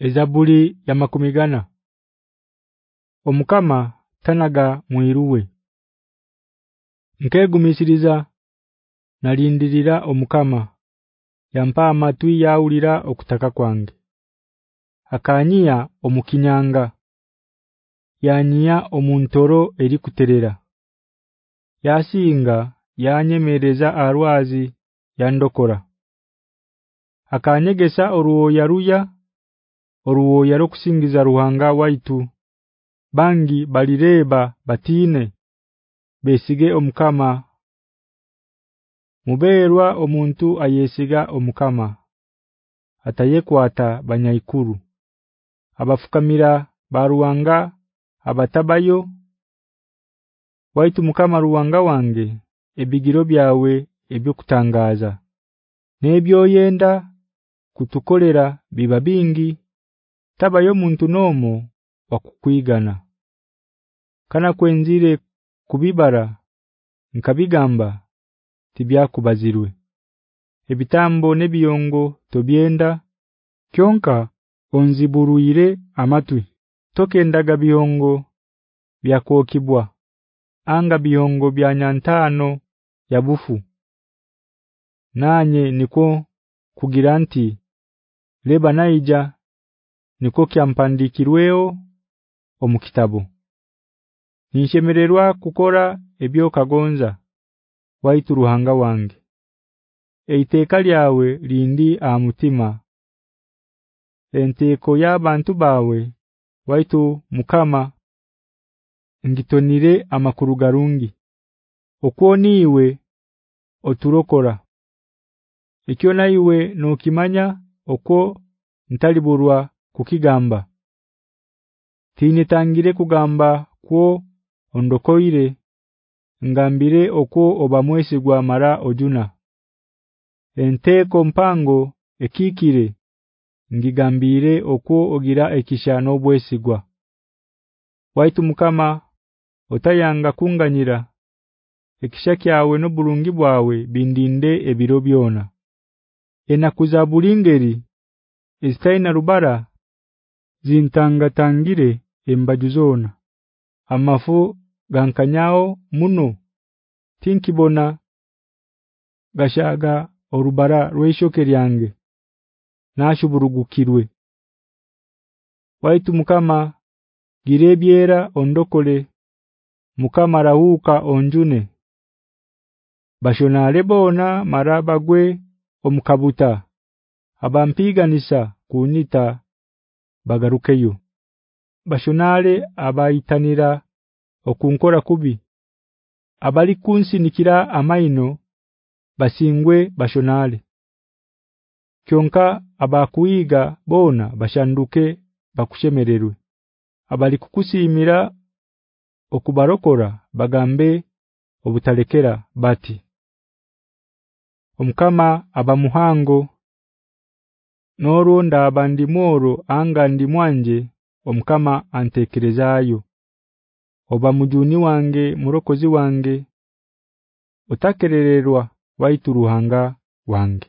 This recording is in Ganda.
Ezabuli ya makumigana Omukama tanaga mwiruwe Nkegumisiriza nalindirira omukama yampa amatwi yaulira okutaka kwange. Akanyia omukinyanga Yanyia omuntoro eri kuterera. Yasinga yanyemereza arwazi yandokora. Akanyegesa oruwo yaruya oruwo yarokusingiza ruhanga waitu. Bangi balireba batine. Besige omukama. Muberwa omuntu ayesiga omukama. Atayekwata banyaikuru. Abafukamira baruwanga abatabayo. Waitu mukama ruwanga wange ebigiro byawe ebyo kutangaza nebyo yenda kutukolera biba bingi tabayo muntu nomo wakukwigana. Kana kwenzire kubibara nkabigamba tibyakubazirwe ebitambo nebiyongo tobyenda kyonka onziburuire amatwi. Tokendaga biyongo byakokibwa anga biyongo bya nyantano yabufu nanye niko kugira nti leba naija niko kyampandikirweo omukitabo Nishemererwa kukora ebyo kagonza. Waitu ruhanga wange. Eiteka lyawe lindi amutima Enteko y'abantu bawe waitu mukama ngitonire amakuru garungi. Okwoniwe oturokora. Ekyo naiwe nokimanya okwo ntaliburwa kukigamba. Tine tangire kugamba kwo ondokoire ngambire okwo obamwesigwa mara ojuna. Enteko mpango ekikire ngigambire okwo ogira ekisha nobwesigwa Waitu mukama otayanga kunganyira ekisha kyawe no bulungi bwawe bindinde ebiro byona. Enakuza bulingeri ezitaina rubara zintanga tangire embajuzona amafu gankanyao muno. Tinkibona gashaga orubara rweishoke lyange. Nashuburugukirwe Waitu mukama girebyera ondokole. Mukama rahuka onjune. Bashonale bona marabagwe omukabuta. Abampiganisa kunita bagarukeyo. Bashonale abaitanira okunkora kubi. Abali kunsi nikira amaino basingwe bashonale. Kyonka abakuiga bona bashanduke bakushemererwe. Abali kukusimira okubarokora bagambe obutalekera bati omkama abamuhango noronda abandi moro anga ndi mwanje omkama antekerezayo. Oba mujuni wange murokozi wange utakerererwa waitu ruhanga wange